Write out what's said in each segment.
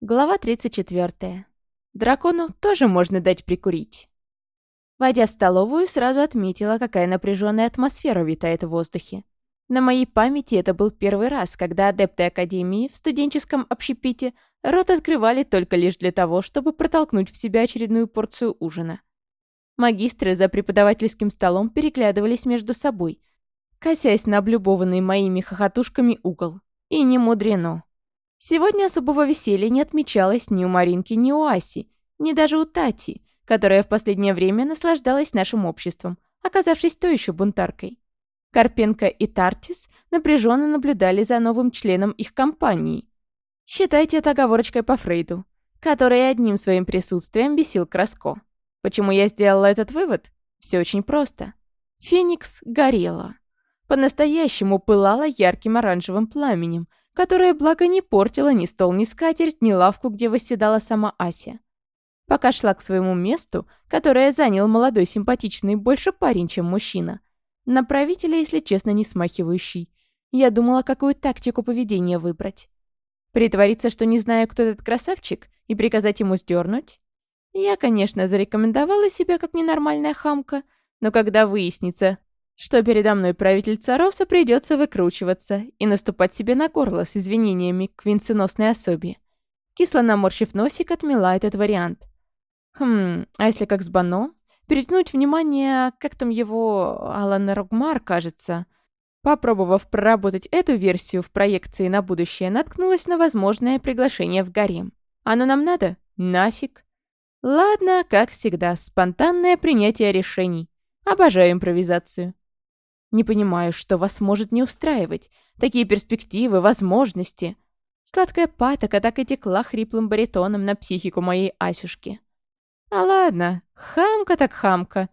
Глава 34. Дракону тоже можно дать прикурить. Войдя в столовую, сразу отметила, какая напряженная атмосфера витает в воздухе. На моей памяти это был первый раз, когда адепты Академии в студенческом общепите рот открывали только лишь для того, чтобы протолкнуть в себя очередную порцию ужина. Магистры за преподавательским столом переглядывались между собой, косясь на облюбованный моими хохотушками угол. И не мудрено. Сегодня особого веселья не отмечалось ни у Маринки, ни у Аси, ни даже у Тати, которая в последнее время наслаждалась нашим обществом, оказавшись то еще бунтаркой. Карпенко и Тартис напряженно наблюдали за новым членом их компании. Считайте это оговорочкой по Фрейду, который одним своим присутствием бесил Краско. Почему я сделала этот вывод? Все очень просто. Феникс горела. По-настоящему пылала ярким оранжевым пламенем, которая, благо, не портила ни стол, ни скатерть, ни лавку, где восседала сама Ася. Пока шла к своему месту, которое занял молодой симпатичный больше парень, чем мужчина. На правителя, если честно, не смахивающий. Я думала, какую тактику поведения выбрать. Притвориться, что не знаю, кто этот красавчик, и приказать ему сдернуть? Я, конечно, зарекомендовала себя как ненормальная хамка, но когда выяснится, что передо мной правитель Цароса придется выкручиваться и наступать себе на горло с извинениями к венценосной особе. Кисло наморщив носик, отмела этот вариант. Хм, а если как с Бано? Перетянуть внимание, как там его Алана Рогмар, кажется. Попробовав проработать эту версию в проекции на будущее, наткнулась на возможное приглашение в гарем. Оно нам надо? Нафиг. Ладно, как всегда, спонтанное принятие решений. Обожаю импровизацию. Не понимаю, что вас может не устраивать. Такие перспективы, возможности. Сладкая патока так и текла хриплым баритоном на психику моей Асюшки. А ладно, хамка так хамка.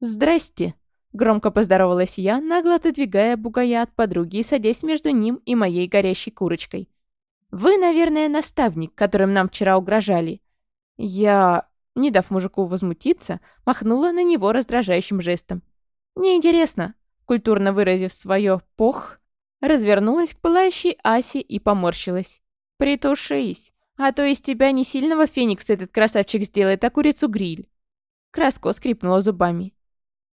Здрасте. Громко поздоровалась я, нагло отодвигая бугая от подруги и садясь между ним и моей горящей курочкой. «Вы, наверное, наставник, которым нам вчера угрожали». Я, не дав мужику возмутиться, махнула на него раздражающим жестом. «Неинтересно, культурно выразив свое «пох», развернулась к пылающей Асе и поморщилась. «Притушись, а то из тебя не сильного феникс этот красавчик сделает, а курицу гриль». Краско скрипнула зубами.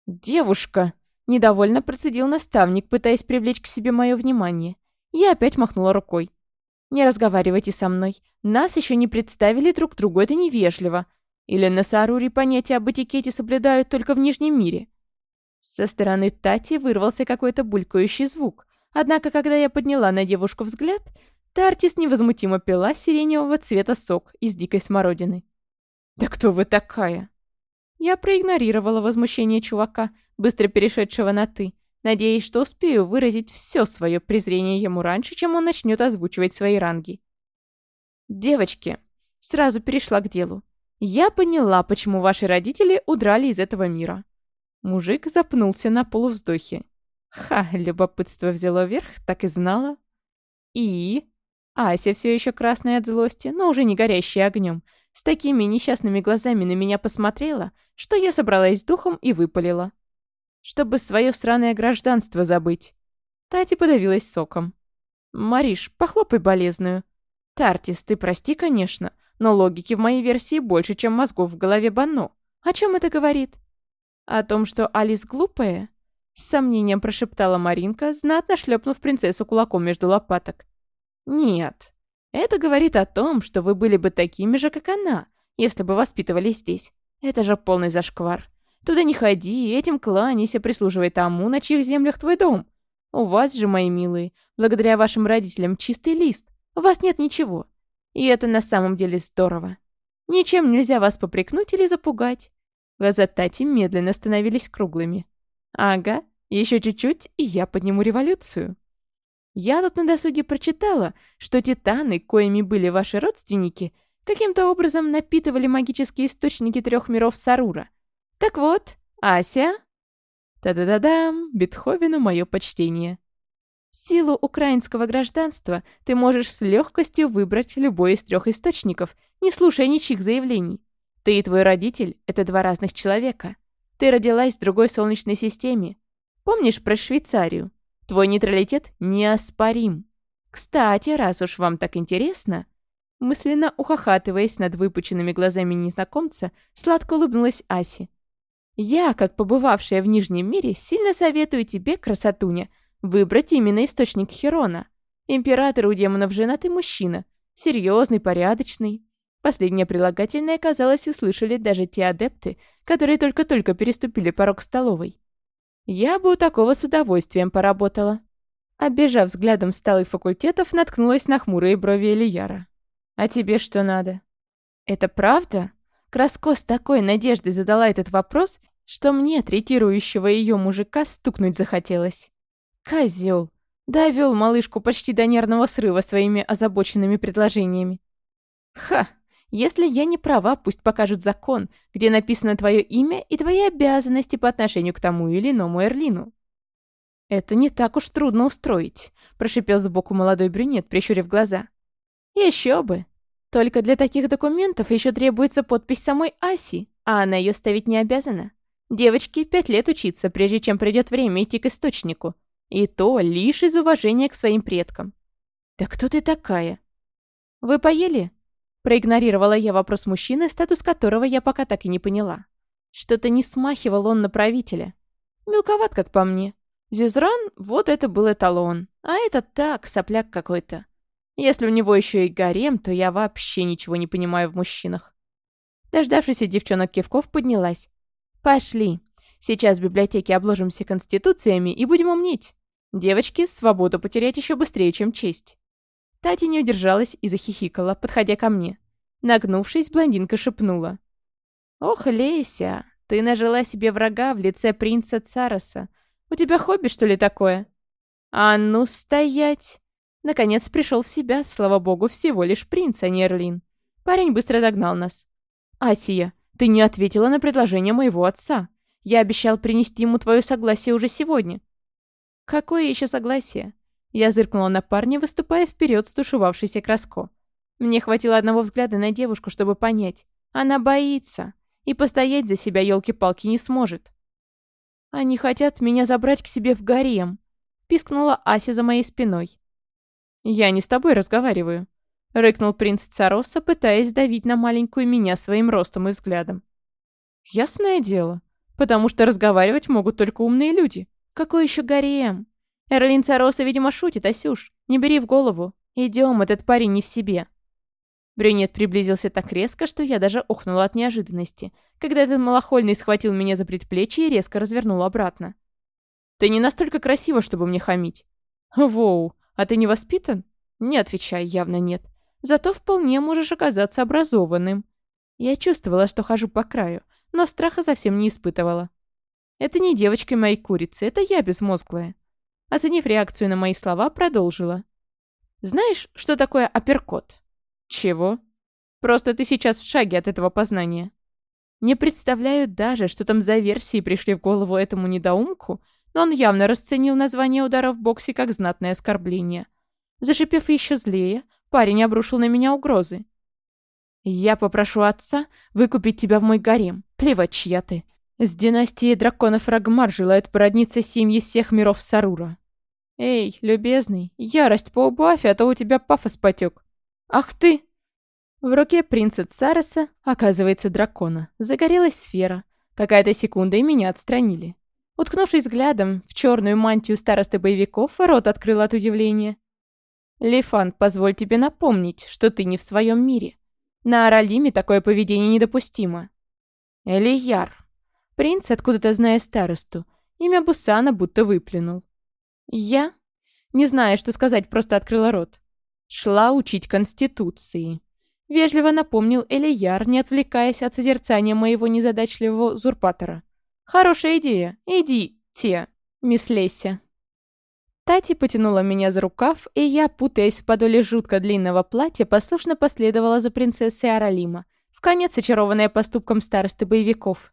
«Девушка!» — недовольно процедил наставник, пытаясь привлечь к себе мое внимание. Я опять махнула рукой. «Не разговаривайте со мной. Нас еще не представили друг другу, это невежливо. Или на Саруре понятия об этикете соблюдают только в Нижнем мире. Со стороны Тати вырвался какой-то булькающий звук. Однако, когда я подняла на девушку взгляд, Тартис невозмутимо пила сиреневого цвета сок из дикой смородины. «Да кто вы такая?» Я проигнорировала возмущение чувака, быстро перешедшего на «ты», надеясь, что успею выразить все свое презрение ему раньше, чем он начнет озвучивать свои ранги. «Девочки!» Сразу перешла к делу. «Я поняла, почему ваши родители удрали из этого мира. Мужик запнулся на полувздохе. Ха, любопытство взяло верх, так и знала. И... Ася все еще красная от злости, но уже не горящая огнем, с такими несчастными глазами на меня посмотрела, что я собралась с духом и выпалила. Чтобы свое сраное гражданство забыть. Тати подавилась соком. «Мариш, похлопай болезную». «Тартис, ты прости, конечно, но логики в моей версии больше, чем мозгов в голове Банно. О чем это говорит?» О том, что Алис глупая, с сомнением прошептала Маринка, знатно шлепнув принцессу кулаком между лопаток. Нет, это говорит о том, что вы были бы такими же, как она, если бы воспитывались здесь. Это же полный зашквар. Туда не ходи, этим кланяйся, прислуживай тому, на чьих землях твой дом. У вас же, мои милые, благодаря вашим родителям чистый лист. У вас нет ничего. И это на самом деле здорово. Ничем нельзя вас попрекнуть или запугать. Глаза Тати медленно становились круглыми. «Ага, еще чуть-чуть, и я подниму революцию». Я тут на досуге прочитала, что титаны, коими были ваши родственники, каким-то образом напитывали магические источники трех миров Сарура. Так вот, Ася... Та-да-да-дам, Бетховену мое почтение. В силу украинского гражданства ты можешь с легкостью выбрать любой из трех источников, не слушая ничьих заявлений. Ты и твой родитель — это два разных человека. Ты родилась в другой солнечной системе. Помнишь про Швейцарию? Твой нейтралитет неоспорим. Кстати, раз уж вам так интересно...» Мысленно ухахатываясь над выпученными глазами незнакомца, сладко улыбнулась Аси. «Я, как побывавшая в Нижнем мире, сильно советую тебе, красотуня, выбрать именно источник Херона. Император у демонов женатый мужчина, серьезный, порядочный, Последнее прилагательное, казалось, услышали даже те адепты, которые только-только переступили порог столовой. Я бы у такого с удовольствием поработала. Обежав взглядом сталых факультетов, наткнулась на хмурые брови Элияра. «А тебе что надо?» «Это правда?» Краско с такой надеждой задала этот вопрос, что мне, третирующего ее мужика, стукнуть захотелось. Козел! Довел малышку почти до нервного срыва своими озабоченными предложениями. «Ха!» Если я не права, пусть покажут закон, где написано твое имя и твои обязанности по отношению к тому или иному Эрлину». «Это не так уж трудно устроить», — прошипел сбоку молодой брюнет, прищурив глаза. «Еще бы! Только для таких документов еще требуется подпись самой Аси, а она ее ставить не обязана. Девочке пять лет учиться, прежде чем придет время идти к источнику. И то лишь из уважения к своим предкам». «Да кто ты такая?» «Вы поели?» Проигнорировала я вопрос мужчины, статус которого я пока так и не поняла. Что-то не смахивал он на правителя. Мелковат, как по мне. Зизран, вот это был эталон. А это так, сопляк какой-то. Если у него еще и гарем, то я вообще ничего не понимаю в мужчинах. Дождавшись девчонок кивков, поднялась. «Пошли. Сейчас в библиотеке обложимся конституциями и будем умнеть. Девочки, свободу потерять еще быстрее, чем честь». Татя не удержалась и захихикала, подходя ко мне. Нагнувшись, блондинка шепнула. «Ох, Леся, ты нажила себе врага в лице принца Цароса. У тебя хобби, что ли, такое?» «А ну, стоять!» Наконец пришел в себя, слава богу, всего лишь принц, а не Эрлин. Парень быстро догнал нас. «Асия, ты не ответила на предложение моего отца. Я обещал принести ему твое согласие уже сегодня». «Какое еще согласие? Я зыркнула на парня, выступая вперед стушевавшийся краско. Мне хватило одного взгляда на девушку, чтобы понять. Она боится. И постоять за себя, елки-палки, не сможет. «Они хотят меня забрать к себе в гарем», — пискнула Ася за моей спиной. «Я не с тобой разговариваю», — рыкнул принц Цароса, пытаясь давить на маленькую меня своим ростом и взглядом. «Ясное дело, потому что разговаривать могут только умные люди. Какой еще гарем?» Эрлин Цароса, видимо, шутит, Асюш. Не бери в голову. Идем, этот парень не в себе. Брюнет приблизился так резко, что я даже ухнула от неожиданности, когда этот малохольный схватил меня за предплечье и резко развернул обратно. «Ты не настолько красива, чтобы мне хамить». «Воу, а ты не воспитан?» «Не отвечай, явно нет. Зато вполне можешь оказаться образованным». Я чувствовала, что хожу по краю, но страха совсем не испытывала. Это не девочки моей курицы, это я безмозглая. Оценив реакцию на мои слова, продолжила. «Знаешь, что такое апперкот?» «Чего?» «Просто ты сейчас в шаге от этого познания». Не представляю даже, что там за версии пришли в голову этому недоумку, но он явно расценил название удара в боксе как знатное оскорбление. Зашипев еще злее, парень обрушил на меня угрозы. «Я попрошу отца выкупить тебя в мой гарем. Плевать, чья ты. С династии драконов Рагмар желают породниться семьи всех миров Сарура. Эй, любезный, ярость поубавь, а то у тебя пафос потек. Ах ты! В руке принца Цареса, оказывается, дракона, загорелась сфера. Какая-то секунда, и меня отстранили. Уткнувшись взглядом в черную мантию старосты боевиков, рот открыл от удивления. «Лефант, позволь тебе напомнить, что ты не в своем мире. На Аралиме такое поведение недопустимо». «Элияр», Принц, откуда-то зная старосту, имя Бусана будто выплюнул. Я, не зная, что сказать, просто открыла рот. Шла учить Конституции. Вежливо напомнил Элияр, не отвлекаясь от созерцания моего незадачливого узурпатора. «Хорошая идея. Иди, те, мисс Леся». Тати потянула меня за рукав, и я, путаясь в подоле жутко длинного платья, послушно последовала за принцессой Аралима, в конец очарованная поступком старосты боевиков.